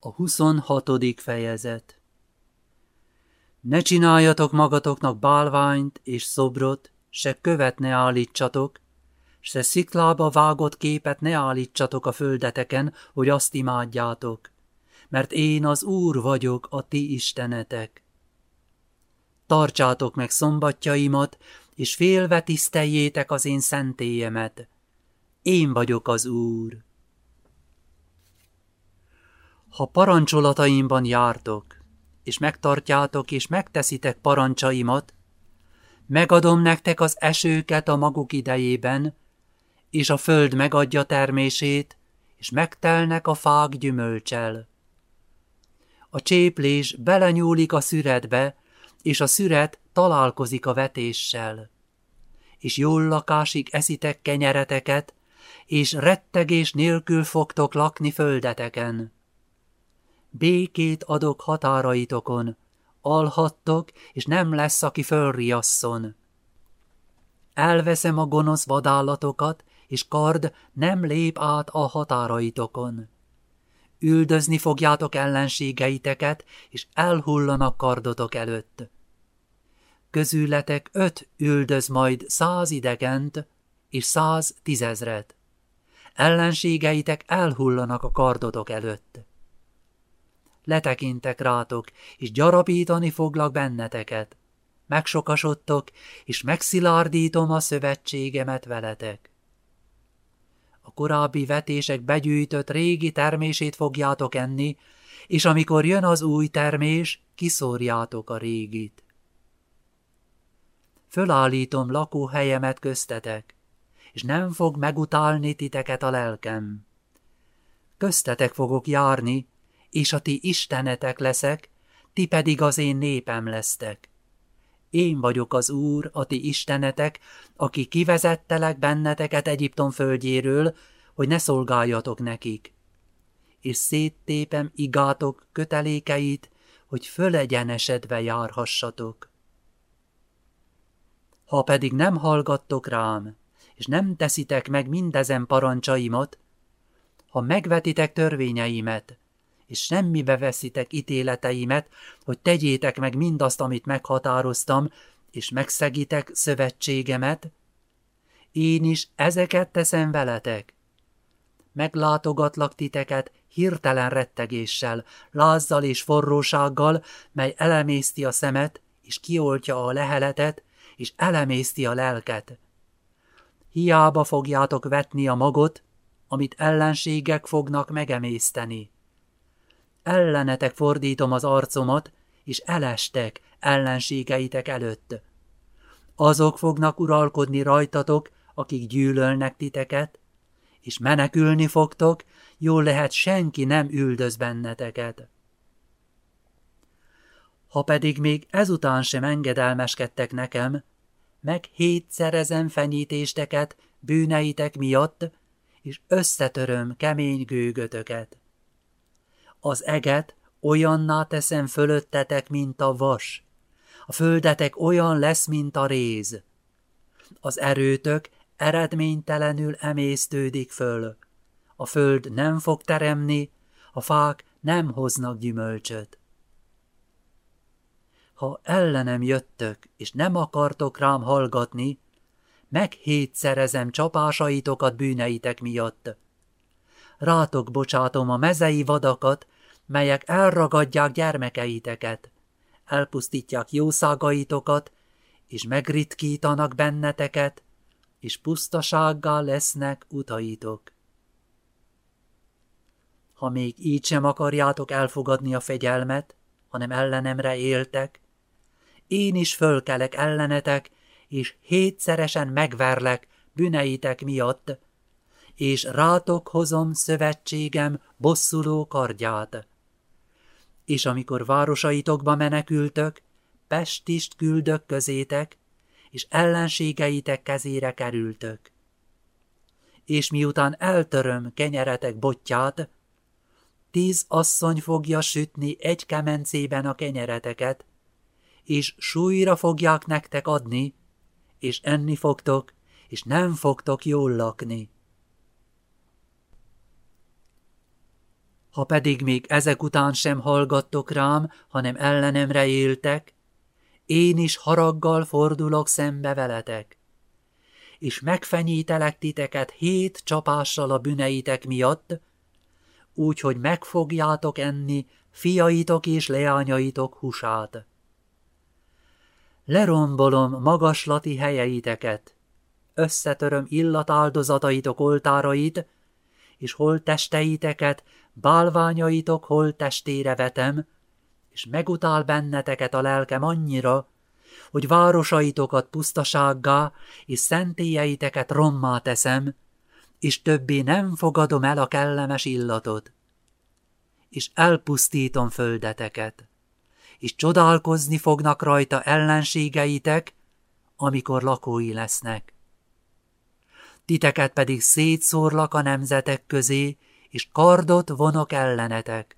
A 26. fejezet Ne csináljatok magatoknak bálványt és szobrot, se követ ne állítsatok, se sziklába vágott képet ne állítsatok a földeteken, hogy azt imádjátok, mert én az Úr vagyok, a ti istenetek. Tartsátok meg szombatjaimat, és félve tiszteljétek az én szentélyemet. Én vagyok az Úr. Ha parancsolataimban jártok, és megtartjátok és megteszitek parancsaimat, megadom nektek az esőket a maguk idejében, és a föld megadja termését, és megtelnek a fák gyümölcsel. A cséplés belenyúlik a szüretbe, és a szüret találkozik a vetéssel. És jól lakásig eszitek kenyereteket, és rettegés nélkül fogtok lakni földeteken békét adok határaitokon, alhattok, és nem lesz, aki fölriasszon. Elveszem a gonosz vadállatokat, és kard nem lép át a határaitokon. Üldözni fogjátok ellenségeiteket, és elhullanak kardotok előtt. Közületek öt üldöz majd száz idegent, és száz tízezret. Ellenségeitek elhullanak a kardotok előtt letekintek rátok, és gyarapítani foglak benneteket. Megsokasodtok, és megszilárdítom a szövetségemet veletek. A korábbi vetések begyűjtött régi termését fogjátok enni, és amikor jön az új termés, kiszórjátok a régit. Fölállítom lakóhelyemet köztetek, és nem fog megutálni titeket a lelkem. Köztetek fogok járni, és a ti istenetek leszek, ti pedig az én népem lesztek. Én vagyok az Úr, a ti istenetek, aki kivezettelek benneteket Egyiptom földjéről, hogy ne szolgáljatok nekik. És széttépem igátok kötelékeit, hogy fölegyenesedve járhassatok. Ha pedig nem hallgattok rám, és nem teszitek meg mindezen parancsaimat, ha megvetitek törvényeimet, és semmibe veszitek ítéleteimet, hogy tegyétek meg mindazt, amit meghatároztam, és megszegitek szövetségemet, én is ezeket teszem veletek. Meglátogatlak titeket hirtelen rettegéssel, lázzal és forrósággal, mely elemészti a szemet, és kioltja a leheletet, és elemészti a lelket. Hiába fogjátok vetni a magot, amit ellenségek fognak megemészteni ellenetek fordítom az arcomat, és elestek ellenségeitek előtt. Azok fognak uralkodni rajtatok, akik gyűlölnek titeket, és menekülni fogtok, jól lehet senki nem üldöz benneteket. Ha pedig még ezután sem engedelmeskedtek nekem, meg hétszerezem fenyítésteket bűneitek miatt, és összetöröm kemény gőgötöket az eget olyanná teszem fölöttetek, mint a vas. A földetek olyan lesz, mint a réz. Az erőtök eredménytelenül emésztődik föl. A föld nem fog teremni, a fák nem hoznak gyümölcsöt. Ha ellenem jöttök, és nem akartok rám hallgatni, meghétszerezem csapásaitokat bűneitek miatt rátok bocsátom a mezei vadakat, melyek elragadják gyermekeiteket, elpusztítják jószágaitokat, és megritkítanak benneteket, és pusztasággal lesznek utaitok. Ha még így sem akarjátok elfogadni a fegyelmet, hanem ellenemre éltek, én is fölkelek ellenetek, és hétszeresen megverlek bűneitek miatt, és rátok hozom szövetségem bosszuló kardját. És amikor városaitokba menekültök, Pestist küldök közétek, és ellenségeitek kezére kerültök. És miután eltöröm kenyeretek botját, tíz asszony fogja sütni egy kemencében a kenyereteket, és súlyra fogják nektek adni, és enni fogtok, és nem fogtok jól lakni. Ha pedig még ezek után sem hallgattok rám, hanem ellenemre éltek, én is haraggal fordulok szembe veletek. És megfenyítelek titeket hét csapással a bűneitek miatt, úgy, hogy megfogjátok enni fiaitok és leányaitok husát. Lerombolom magaslati helyeiteket, összetöröm illatáldozataitok oltárait, és holtesteiteket bálványaitok holtestére vetem, és megutál benneteket a lelkem annyira, hogy városaitokat pusztasággá és szentélyeiteket rommá teszem, és többé nem fogadom el a kellemes illatot, és elpusztítom földeteket, és csodálkozni fognak rajta ellenségeitek, amikor lakói lesznek. Titeket pedig szétszórlak a nemzetek közé, és kardot vonok ellenetek.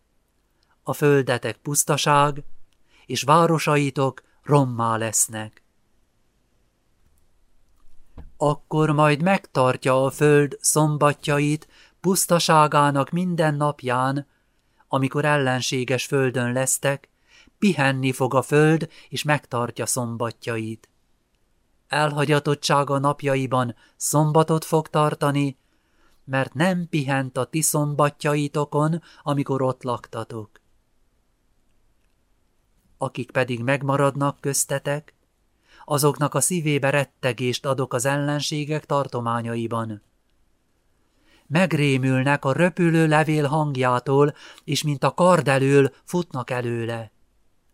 A földetek pusztaság, és városaitok rommá lesznek. Akkor majd megtartja a föld szombatjait pusztaságának minden napján, amikor ellenséges földön lesztek, pihenni fog a föld, és megtartja szombatjait. Elhagyatottsága napjaiban szombatot fog tartani, mert nem pihent a ti szombatjaitokon, amikor ott laktatok. Akik pedig megmaradnak köztetek, azoknak a szívébe rettegést adok az ellenségek tartományaiban. Megrémülnek a röpülő levél hangjától, és mint a kard elől futnak előle.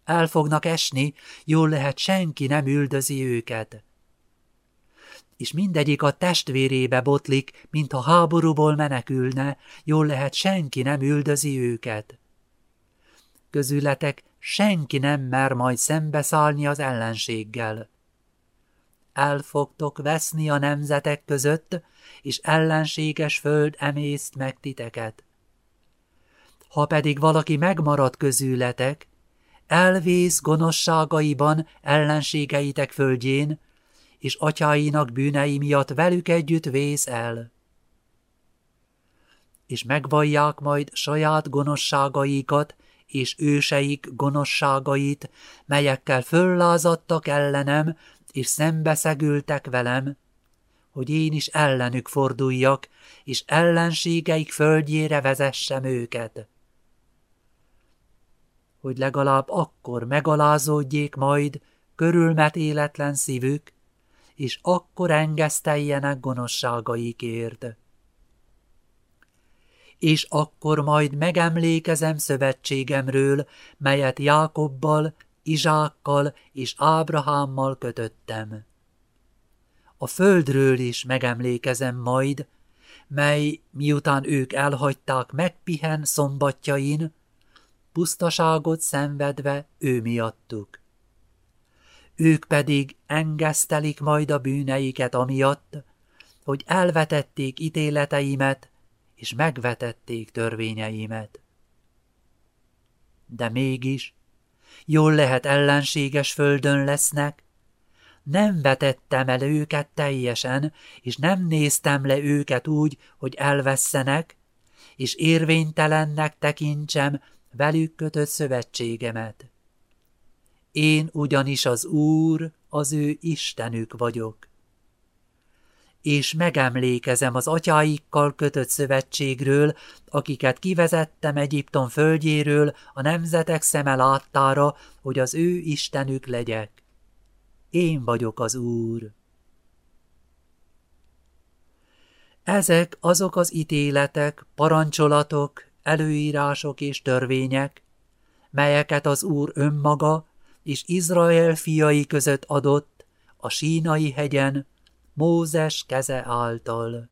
El fognak esni, jól lehet senki nem üldözi őket és mindegyik a testvérébe botlik, mintha háborúból menekülne, jól lehet senki nem üldözi őket. Közületek senki nem mer majd szembeszállni az ellenséggel. El fogtok veszni a nemzetek között, és ellenséges föld emészt meg titeket. Ha pedig valaki megmarad közületek, elvész gonoszságaiban ellenségeitek földjén, és atyáinak bűnei miatt velük együtt vész el. És megvallják majd saját gonoszságaikat, és őseik gonoszságait, melyekkel föllázadtak ellenem, és szembeszegültek velem, hogy én is ellenük forduljak, és ellenségeik földjére vezessem őket. Hogy legalább akkor megalázódjék majd körülmetéletlen szívük, és akkor engeszteljenek gonoszságaikért. És akkor majd megemlékezem szövetségemről, melyet Jákobbal, Izsákkal és Ábrahámmal kötöttem. A földről is megemlékezem majd, mely miután ők elhagyták megpihen szombatjain, pusztaságot szenvedve ő miattuk ők pedig engesztelik majd a bűneiket amiatt, hogy elvetették ítéleteimet, és megvetették törvényeimet. De mégis, jól lehet ellenséges földön lesznek, nem vetettem el őket teljesen, és nem néztem le őket úgy, hogy elvesszenek, és érvénytelennek tekintsem velük kötött szövetségemet. Én ugyanis az Úr, az ő Istenük vagyok. És megemlékezem az atyáikkal kötött szövetségről, akiket kivezettem Egyiptom földjéről a nemzetek szeme láttára, hogy az ő Istenük legyek. Én vagyok az Úr. Ezek azok az ítéletek, parancsolatok, előírások és törvények, melyeket az Úr önmaga és Izrael fiai között adott a sínai hegyen Mózes keze által.